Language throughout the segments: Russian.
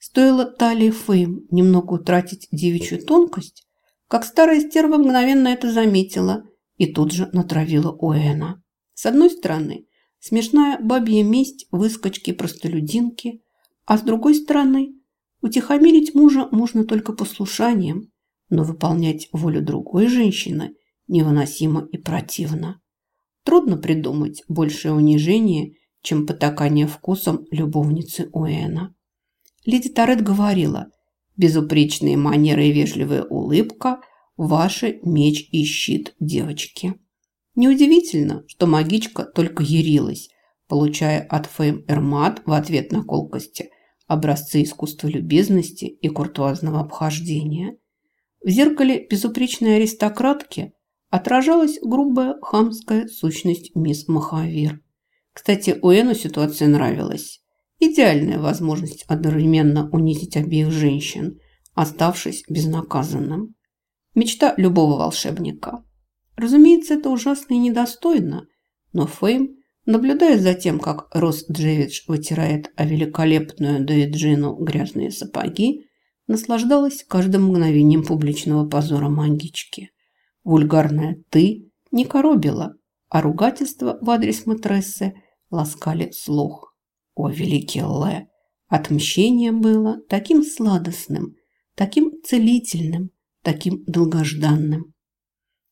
Стоило талии Фейм немного утратить девичью тонкость, как старая стерва мгновенно это заметила и тут же натравила Уэна. С одной стороны, смешная бабья месть выскочки-простолюдинки, а с другой стороны, утихомирить мужа можно только послушанием, но выполнять волю другой женщины невыносимо и противно. Трудно придумать большее унижение, чем потакание вкусом любовницы Уэна. Леди Торет говорила, безупречные манеры и вежливая улыбка – ваши меч и щит, девочки. Неудивительно, что магичка только ярилась, получая от Фейм Эрмат в ответ на колкости образцы искусства любезности и куртуазного обхождения. В зеркале безупречной аристократки отражалась грубая хамская сущность мисс Махавир. Кстати, Уэну ситуация нравилась. Идеальная возможность одновременно унизить обеих женщин, оставшись безнаказанным. Мечта любого волшебника. Разумеется, это ужасно и недостойно, но Фейм, наблюдая за тем, как Рос Джевидж вытирает о великолепную Дейджину грязные сапоги, наслаждалась каждым мгновением публичного позора магички. Вульгарное «ты» не коробило, а ругательства в адрес матрессы ласкали слух. О, великий Ле! Отмщение было таким сладостным, таким целительным, таким долгожданным.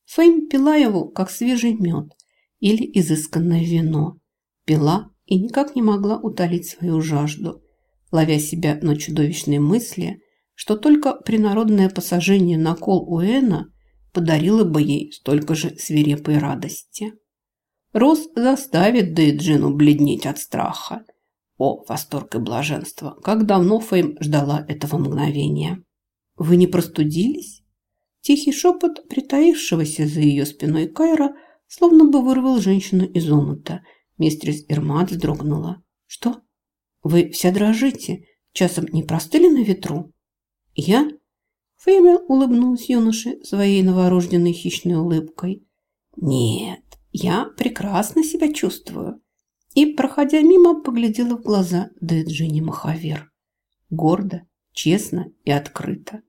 Своим пила его, как свежий мед или изысканное вино. Пила и никак не могла утолить свою жажду, ловя себя на чудовищные мысли, что только принародное посажение на кол Уэна подарило бы ей столько же свирепой радости. Рос заставит Дейджину бледнеть от страха – о, восторг и блаженство! Как давно Фейм ждала этого мгновения. «Вы не простудились?» Тихий шепот, притаившегося за ее спиной Кайра, словно бы вырвал женщину из омута. Мистерис Ирмат вздрогнула. «Что? Вы вся дрожите? Часом не простыли на ветру?» «Я?» Феймер улыбнулась юноше своей новорожденной хищной улыбкой. «Нет, я прекрасно себя чувствую и, проходя мимо, поглядела в глаза Дэджини Махавер. Гордо, честно и открыто.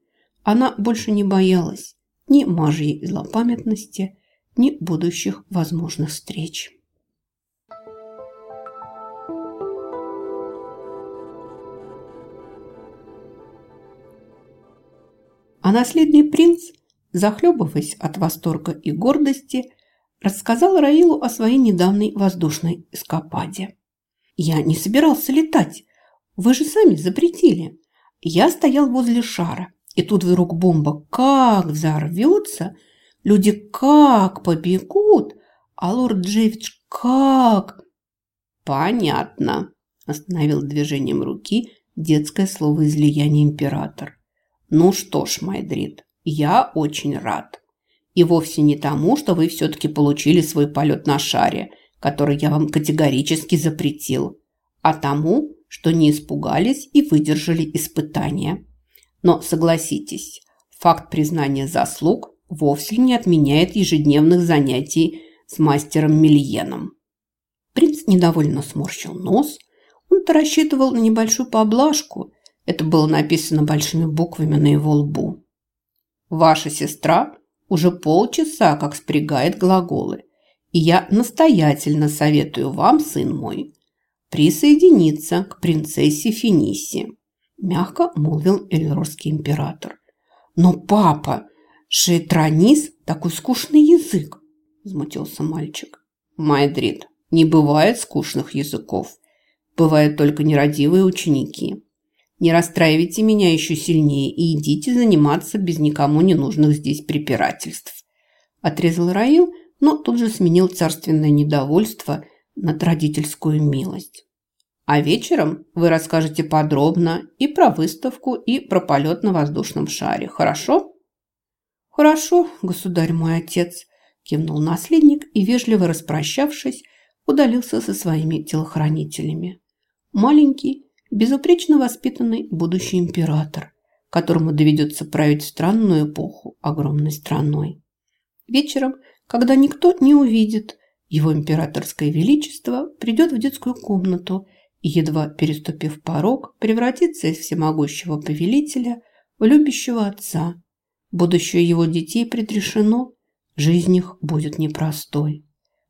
Она больше не боялась ни мажьей злопамятности, ни будущих возможных встреч. А наследный принц, захлебываясь от восторга и гордости, рассказал Раилу о своей недавней воздушной эскападе. «Я не собирался летать. Вы же сами запретили. Я стоял возле шара, и тут вдруг бомба как взорвется, люди как побегут, а лорд Джевидж как...» «Понятно», – остановил движением руки детское слово излияния император. «Ну что ж, Майдрид, я очень рад. И вовсе не тому, что вы все-таки получили свой полет на шаре, который я вам категорически запретил, а тому, что не испугались и выдержали испытания. Но согласитесь, факт признания заслуг вовсе не отменяет ежедневных занятий с мастером Мильеном. Принц недовольно сморщил нос. Он-то рассчитывал на небольшую поблажку. Это было написано большими буквами на его лбу. «Ваша сестра уже полчаса как спрягает глаголы. И я настоятельно советую вам, сын мой, присоединиться к принцессе Финисе, мягко молвил Эльрорский император. Но папа, шейтранис – такой скучный язык, возмутился мальчик. Майдрид, не бывает скучных языков. Бывают только нерадивые ученики. Не расстраивайте меня еще сильнее и идите заниматься без никому не нужных здесь препирательств. Отрезал Раил, но тут же сменил царственное недовольство на родительскую милость. А вечером вы расскажете подробно и про выставку, и про полет на воздушном шаре, хорошо? Хорошо, государь мой отец, кивнул наследник и, вежливо распрощавшись, удалился со своими телохранителями. Маленький, безупречно воспитанный будущий император, которому доведется править странную эпоху огромной страной. Вечером, когда никто не увидит, его императорское величество придет в детскую комнату и, едва переступив порог, превратиться из всемогущего повелителя в любящего отца. Будущее его детей предрешено, жизнь их будет непростой.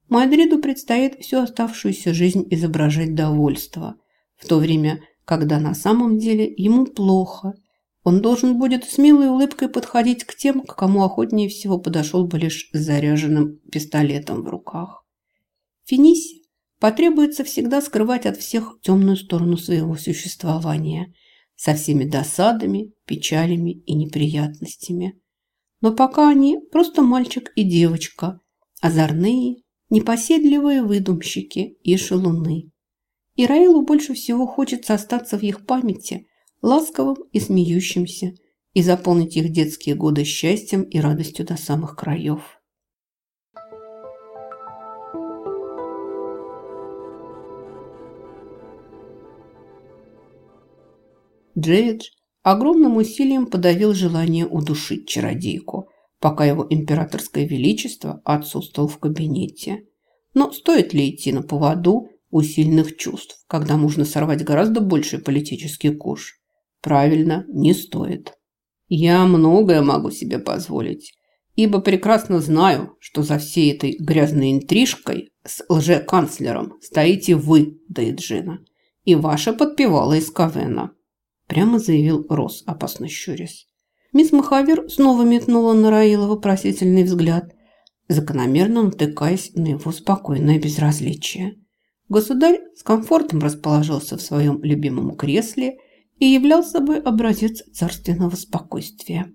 Мадриду предстоит всю оставшуюся жизнь изображать довольство, в то время, когда на самом деле ему плохо. Он должен будет с милой улыбкой подходить к тем, к кому охотнее всего подошел бы лишь с заряженным пистолетом в руках. Финисе потребуется всегда скрывать от всех темную сторону своего существования со всеми досадами, печалями и неприятностями. Но пока они просто мальчик и девочка, озорные, непоседливые выдумщики и шалуны. И Раилу больше всего хочется остаться в их памяти ласковым и смеющимся и заполнить их детские годы счастьем и радостью до самых краев. Джевидж огромным усилием подавил желание удушить чародейку – пока его императорское величество отсутствовал в кабинете. Но стоит ли идти на поводу у сильных чувств, когда можно сорвать гораздо больший политический куш? Правильно, не стоит. Я многое могу себе позволить, ибо прекрасно знаю, что за всей этой грязной интрижкой с лже-канцлером стоите вы, Дейджина, и ваша подпевала из Кавена, прямо заявил Рос, опасно щурясь. Мисс Махавер снова метнула на Раила вопросительный взгляд, закономерно натыкаясь на его спокойное безразличие. Государь с комфортом расположился в своем любимом кресле и являл собой образец царственного спокойствия.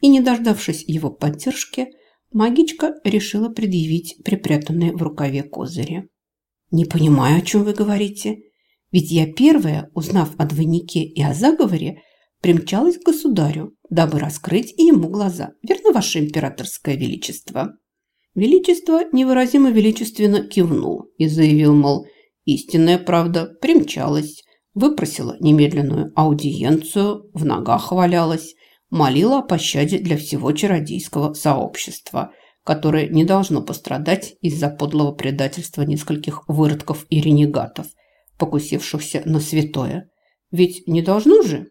И, не дождавшись его поддержки, магичка решила предъявить припрятанные в рукаве козыри. «Не понимаю, о чем вы говорите. Ведь я первая, узнав о двойнике и о заговоре, примчалась к государю, дабы раскрыть ему глаза. Верно, ваше императорское величество?» Величество невыразимо величественно кивнул и заявил, мол, истинная правда примчалась, выпросила немедленную аудиенцию, в ногах валялась, молила о пощаде для всего чародейского сообщества, которое не должно пострадать из-за подлого предательства нескольких выродков и ренегатов, покусившихся на святое. Ведь не должно же?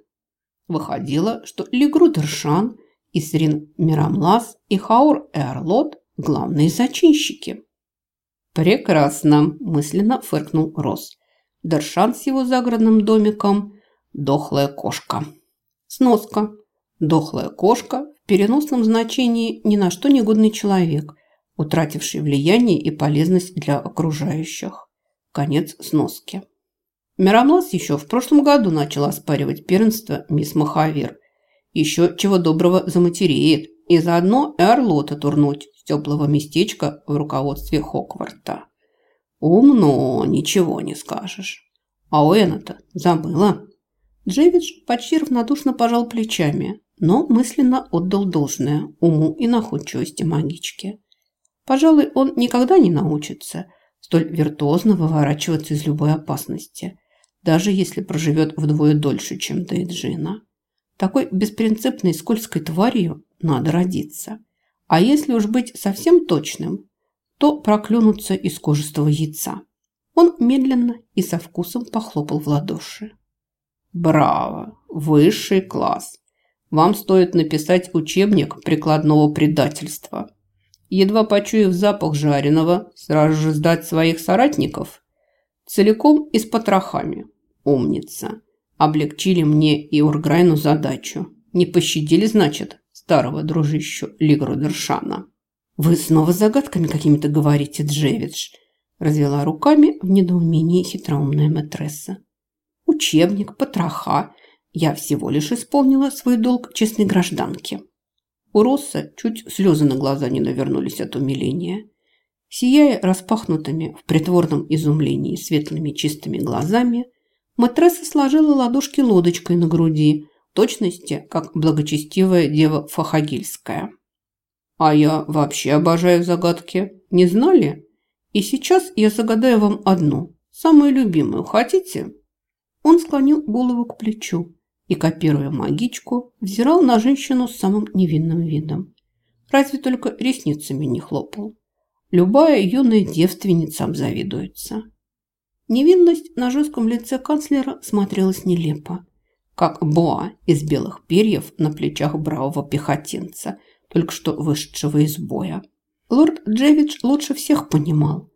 Выходило, что Лигру Дершан, Исрин Мирамлас и Хаур Эрлот – главные зачинщики. «Прекрасно!» – мысленно фыркнул Рос. Дершан с его загородным домиком – дохлая кошка. Сноска. Дохлая кошка в переносном значении ни на что негодный человек, утративший влияние и полезность для окружающих. Конец сноски. Миромлас еще в прошлом году начал оспаривать первенство мисс Махавир. Еще чего доброго заматереет и заодно и Орлота турнуть теплого местечка в руководстве Хокварта. Умно, ничего не скажешь. А у Эна-то забыла. Джевидж почти равнодушно пожал плечами, но мысленно отдал должное уму и находчивости магички. Пожалуй, он никогда не научится столь виртуозно выворачиваться из любой опасности – даже если проживет вдвое дольше, чем Дейджина. Такой беспринципной скользкой тварью надо родиться. А если уж быть совсем точным, то проклюнуться из кожистого яйца. Он медленно и со вкусом похлопал в ладоши. «Браво! Высший класс! Вам стоит написать учебник прикладного предательства. Едва почуяв запах жареного, сразу же сдать своих соратников целиком и с потрохами. Умница. Облегчили мне и Урграйну задачу. Не пощадили, значит, старого дружищу Лигрудершана. «Вы снова загадками какими-то говорите, Джевидж?» Развела руками в недоумении хитроумная матресса. «Учебник, потроха. Я всего лишь исполнила свой долг честной гражданки». У Росса чуть слезы на глаза не навернулись от умиления. Сияя распахнутыми в притворном изумлении светлыми чистыми глазами, Матресса сложила ладошки лодочкой на груди, точности, как благочестивая дева Фахагильская. «А я вообще обожаю загадки. Не знали? И сейчас я загадаю вам одну, самую любимую. Хотите?» Он склонил голову к плечу и, копируя магичку, взирал на женщину с самым невинным видом. Разве только ресницами не хлопал. Любая юная девственница обзавидуется. Невинность на жестком лице канцлера смотрелась нелепо, как боа из белых перьев на плечах бравого пехотинца, только что вышедшего из боя. Лорд Джевидж лучше всех понимал.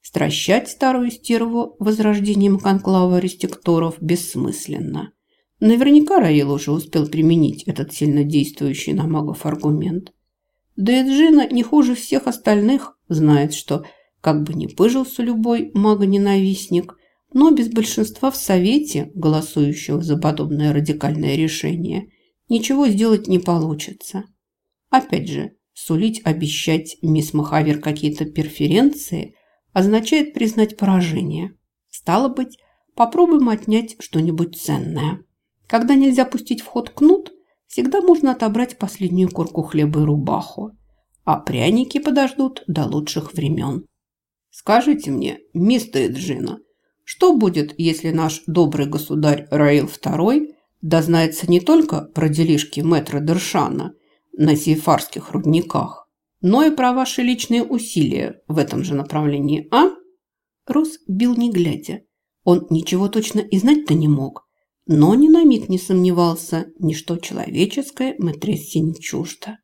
Стращать старую стерву возрождением конклава рестикторов бессмысленно. Наверняка Раил уже успел применить этот сильно действующий на магов аргумент. Да и Джина не хуже всех остальных знает, что, как бы ни пыжился любой магоненавистник, но без большинства в Совете, голосующего за подобное радикальное решение, ничего сделать не получится. Опять же, сулить, обещать мисс Махавер какие-то перференции означает признать поражение. Стало быть, попробуем отнять что-нибудь ценное. Когда нельзя пустить в ход кнут, всегда можно отобрать последнюю корку хлеба и рубаху, а пряники подождут до лучших времен. Скажите мне, мистер Эджина, что будет, если наш добрый государь Раил II дознается не только про делишки мэтра Дершана на сейфарских рудниках, но и про ваши личные усилия в этом же направлении, а? Рус бил не глядя. Он ничего точно и знать-то не мог, но ни на миг не сомневался, ничто человеческое Матрессе не чуждо.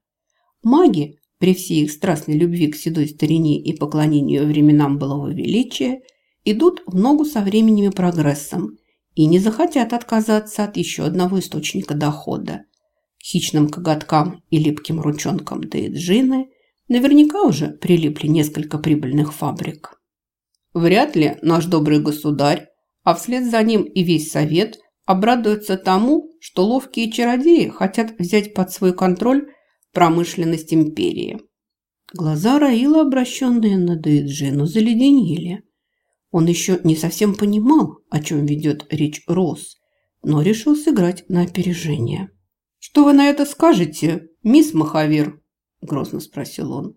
Маги, при всей их страстной любви к седой старине и поклонению временам былого величия, идут в ногу со временем и прогрессом и не захотят отказаться от еще одного источника дохода. Хищным коготкам и липким ручонкам Дейджины наверняка уже прилипли несколько прибыльных фабрик. Вряд ли наш добрый государь, а вслед за ним и весь совет – обрадуется тому, что ловкие чародеи хотят взять под свой контроль промышленность империи. Глаза Раила, обращенные на Дейджину, заледенели. Он еще не совсем понимал, о чем ведет речь Рос, но решил сыграть на опережение. «Что вы на это скажете, мисс Махавир?» – грозно спросил он.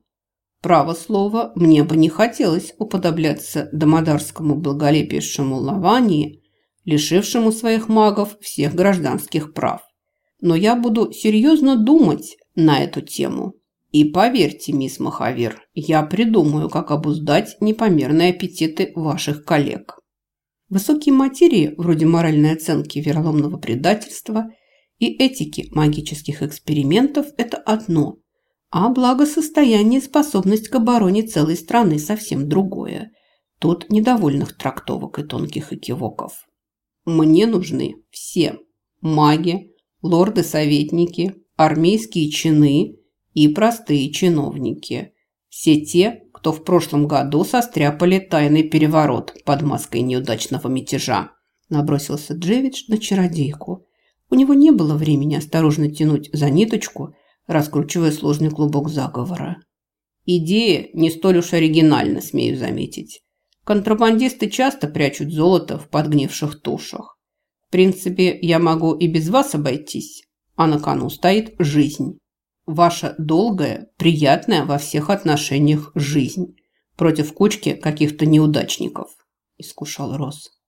«Право слово, мне бы не хотелось уподобляться домодарскому благолепейшему Лавании – лишившему своих магов всех гражданских прав. Но я буду серьезно думать на эту тему. И поверьте, мисс Махавир, я придумаю, как обуздать непомерные аппетиты ваших коллег. Высокие материи, вроде моральной оценки вероломного предательства и этики магических экспериментов – это одно, а благосостояние и способность к обороне целой страны совсем другое. Тут недовольных трактовок и тонких экивоков. Мне нужны все маги, лорды-советники, армейские чины и простые чиновники. Все те, кто в прошлом году состряпали тайный переворот под маской неудачного мятежа. Набросился Джевидж на чародейку. У него не было времени осторожно тянуть за ниточку, раскручивая сложный клубок заговора. Идея не столь уж оригинальна, смею заметить. Контрабандисты часто прячут золото в подгнивших тушах. В принципе, я могу и без вас обойтись, а на кону стоит жизнь. Ваша долгая, приятная во всех отношениях жизнь против кучки каких-то неудачников, искушал Рос.